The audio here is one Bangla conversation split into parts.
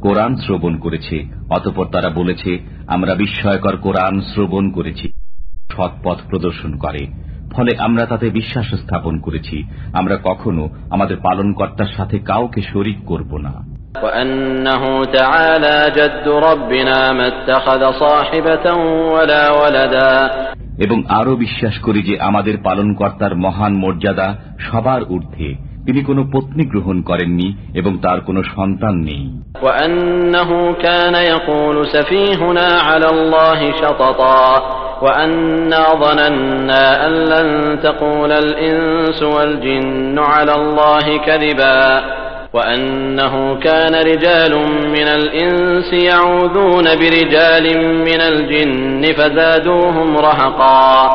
কোরআন শ্রবণ করেছে অতপর তারা বলেছে আমরা বিস্ময়কর কোরআন শ্রবণ করেছি সৎ পথ প্রদর্শন করে ফলে আমরা তাতে বিশ্বাস স্থাপন করেছি আমরা কখনো আমাদের পালনকর্তার সাথে কাউকে শরিক করব না وأنه تعالى جد ربنا ما اتخذ صاحبة ولا ولدا এবং আরো বিশ্বাস করি যে আমাদের পালনকর্তার মহান মর্যাদা সবার ঊর্ধ্বে তিনি কোনো পত্নী গ্রহণ করেননি এবং তার কোনো সন্তান নেই وأنه كان يقول سفيهنا على الله شططا وأنا ظننا أن لن تقول الإنس والجن على الله كذبا وأنه كان رجال من الإنس يعوذون برجال من الجن فزادوهم رهقا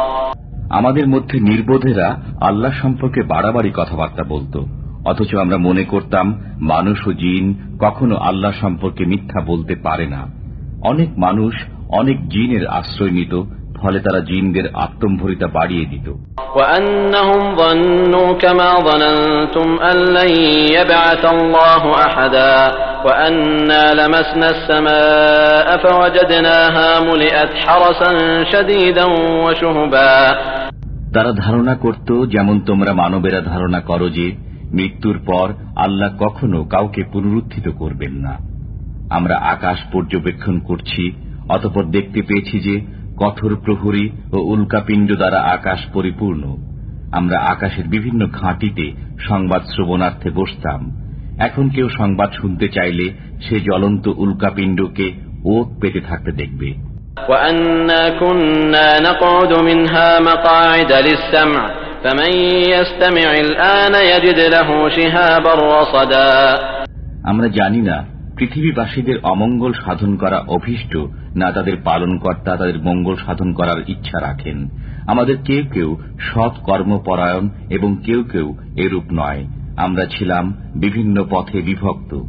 আমাদের মধ্যে নির্বোধেরা আল্লাহ সম্পর্কে বাড়াবাড়ি কথাবার্তা বলতো অথচ আমরা মনে করতাম মানুষ ও জিন কখনো আল্লাহ সম্পর্কে মিথ্যা বলতে পারে না অনেক মানুষ অনেক জিনের আশ্রয় নিত ফলে তারা জিনদের আত্মম্ভরিতা বাড়িয়ে দিত। তারা ধারণা করত যেমন তোমরা মানবেরা ধারণা করো যে মৃত্যুর পর আল্লাহ কখনো কাউকে পুনরুত্থিত করবেন না। আমরা আকাশ পর্যবেক্ষণ করছি অতপর দেখতে পেয়েছি যে কঠোর প্রহরী ও উল্কাপিণ্ড দ্বারা আকাশ পরিপূর্ণ। আমরা আকাশের বিভিন্ন ঘাঁটিতে সংবাদ শ্রবণার্থে বসতাম। এখন কেউ সংবাদ শুনতে চাইলে সে জ্বলন্ত উল্কাপিণ্ডকে ওত পেতে থাকতে দেখবে। আমরা জানি না পৃথিবীবাসীদের অমঙ্গল সাধন করা অভিষ্ট না তাদের পালন কর্তা তাদের মঙ্গল সাধন করার ইচ্ছা রাখেন। আমাদের কেউ কেউ সৎ কর্মপরায়ণ এবং কেউ কেউ এরূপ নয়। আমরা ছিলাম বিভিন্ন পথে বিভক্ত।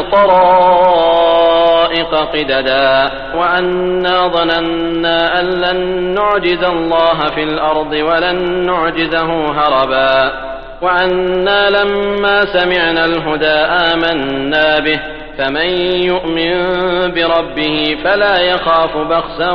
আমরা ندري أشر أريد بمن في الأرض أم أراد بهم ربهم رشدا وأنا منا الصالحون ومنا دون ذلك كنا طرائق قددا وأنا ظننا أن لن نعجز الله في الأرض ولن نعجزه هربا وأنا لما سمعنا الهدى آمنا به فمن يؤمن بربه فلا يخاف بخسا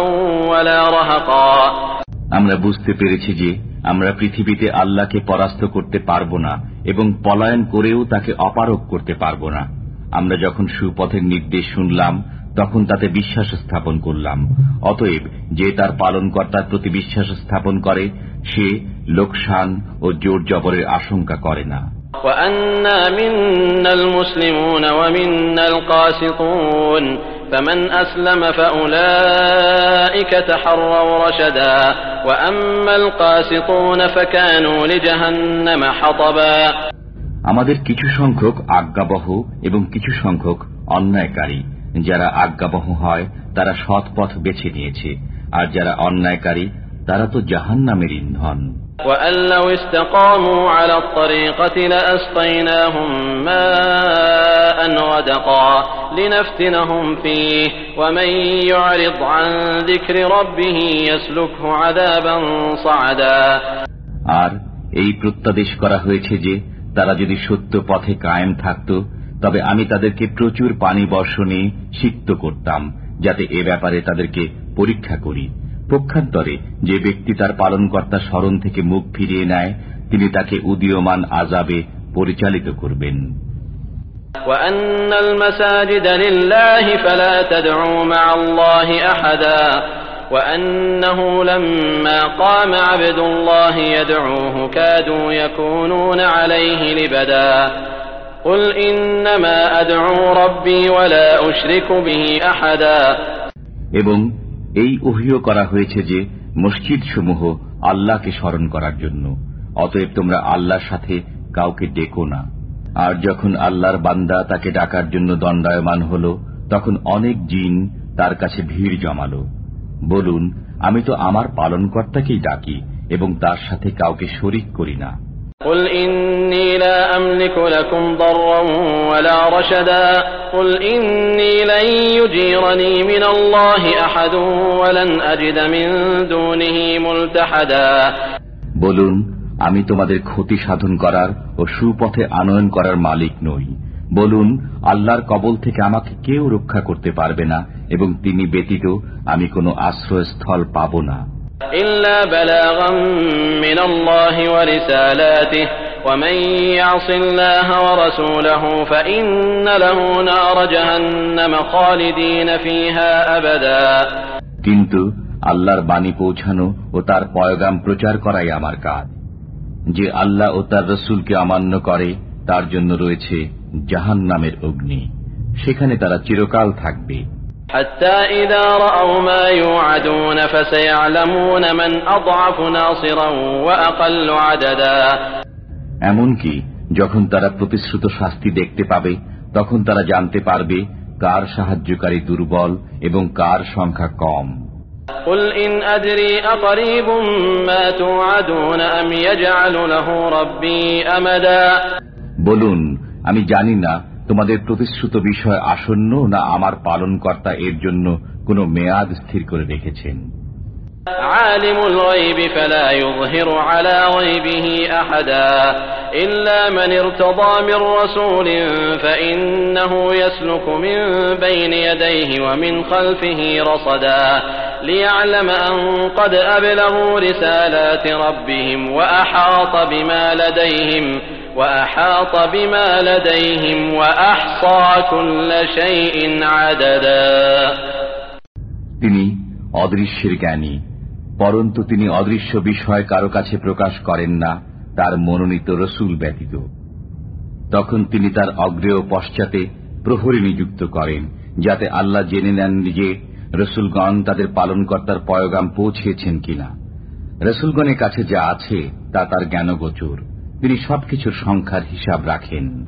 ولا رهقا আমরা বুঝতে পেরেছি যে আমরা পৃথিবীতে আল্লাহকে পরাস্ত করতে পারব না এবং পলায়ন করেও তাকে অপারক করতে পারব না আমরা যখন সুপথের নির্দেশ শুনলাম তখন তাতে বিশ্বাস স্থাপন করলাম অতএব যে তার পালনকর্তার প্রতি বিশ্বাস স্থাপন করে সে লোকসান ও জোর জবরের আশঙ্কা করে না وأنا منا المسلمون ومنا القاسطون فمن أسلم فأولئك تحروا رشدا وأما القاسطون فكانوا لجهنم حطبا আমাদের কিছু সংখ্যক আজ্ঞাবহ এবং কিছু সংখ্যক অন্যায়কারী। যারা আজ্ঞাবহ হয় তারা সৎ পথ বেছে নিয়েছে। আর যারা অন্যায়কারী তারা তো জাহান নামের ইন্ধন আর এই প্রত্যাদেশ করা হয়েছে যে তারা যদি সত্য পথে কায়েম থাকত তবে আমি তাদেরকে প্রচুর পানি বর্ষণে সিক্ত করতাম যাতে এ ব্যাপারে তাদেরকে পরীক্ষা করি পক্ষান্তরে যে ব্যক্তি তার পালনকর্তার স্মরণ থেকে মুখ ফিরিয়ে নেয় তিনি তাকে উদীয়মান আজাবে পরিচালিত করবেন وأن المساجد لله فلا تدعوا مع الله أحدا وأنه لما قام عبد الله يدعوه كادوا يكونون عليه لبدا قل إنما أدعو ربي ولا أشرك به أحدا এবং এই ওহিও করা হয়েছে যে মসজিদ সমূহ আল্লাহকে স্মরণ করার জন্য অতএব তোমরা আল্লাহর সাথে কাউকে ডেকো না আর যখন আল্লাহর বান্দা তাকে ডাকার জন্য দণ্ডায়মান হল তখন অনেক জিন তার কাছে ভিড় জমালো বলুন আমি তো আমার পালনকর্তাকেই ডাকি এবং তার সাথে কাউকে শরিক করি না قل إني لا أملك لكم ضرا ولا رشدا قل إني لن يجيرني من الله أحد ولن أجد من دونه ملتحدا বলুন আমি তোমাদের ক্ষতি সাধন করার ও সুপথে আনয়ন করার মালিক নই বলুন আল্লাহর কবল থেকে আমাকে কেউ রক্ষা করতে পারবে না এবং তিনি ব্যতীত আমি কোনো আশ্রয়স্থল পাব না। কিন্তু আল্লাহর বাণী পৌঁছানো ও তার পয়গাম প্রচার করাই আমার কাজ। যে আল্লাহ ও তার রসুলকে অমান্য করে তার জন্য রয়েছে জাহান নামের অগ্নি সেখানে তারা চিরকাল থাকবে। এমনকি যখন তারা প্রতিশ্রুত শাস্তি দেখতে পাবে তখন তারা জানতে পারবে কার সাহায্যকারী দুর্বল এবং কার সংখ্যা কম। বলুন আমি জানি না তোমাদের প্রতিশ্রুত বিষয় আসন্ন না আমার পালনকর্তা এর জন্য কোনো মেয়াদ স্থির করে রেখেছেন عالم الغيب فلا يظهر على غيبه أحدا إلا من ارتضى من رسول فإنه يسلك من بين يديه ومن خلفه رصدا ليعلم أن قد أبلغوا رسالات ربهم وأحاط بما لديهم وأحاط بما لديهم وأحصى كل شيء عددا তিনি অদৃশ্যের জ্ঞানী পরন্তু তিনি অদৃশ্য বিষয় কারো কাছে প্রকাশ করেন না তার মনোনীত রসুল ব্যতীত তখন তিনি তার অগ্রেয় পশ্চাতে প্রহরী নিযুক্ত করেন যাতে আল্লাহ জেনে নেন যে রসুলগণ তাদের পালনকর্তার পয়গাম পৌঁছেছেন কিনা রসুলগণের কাছে যা আছে তা তার জ্ঞানগোচর তিনি সবকিছুর সংখ্যার হিসাব রাখেন।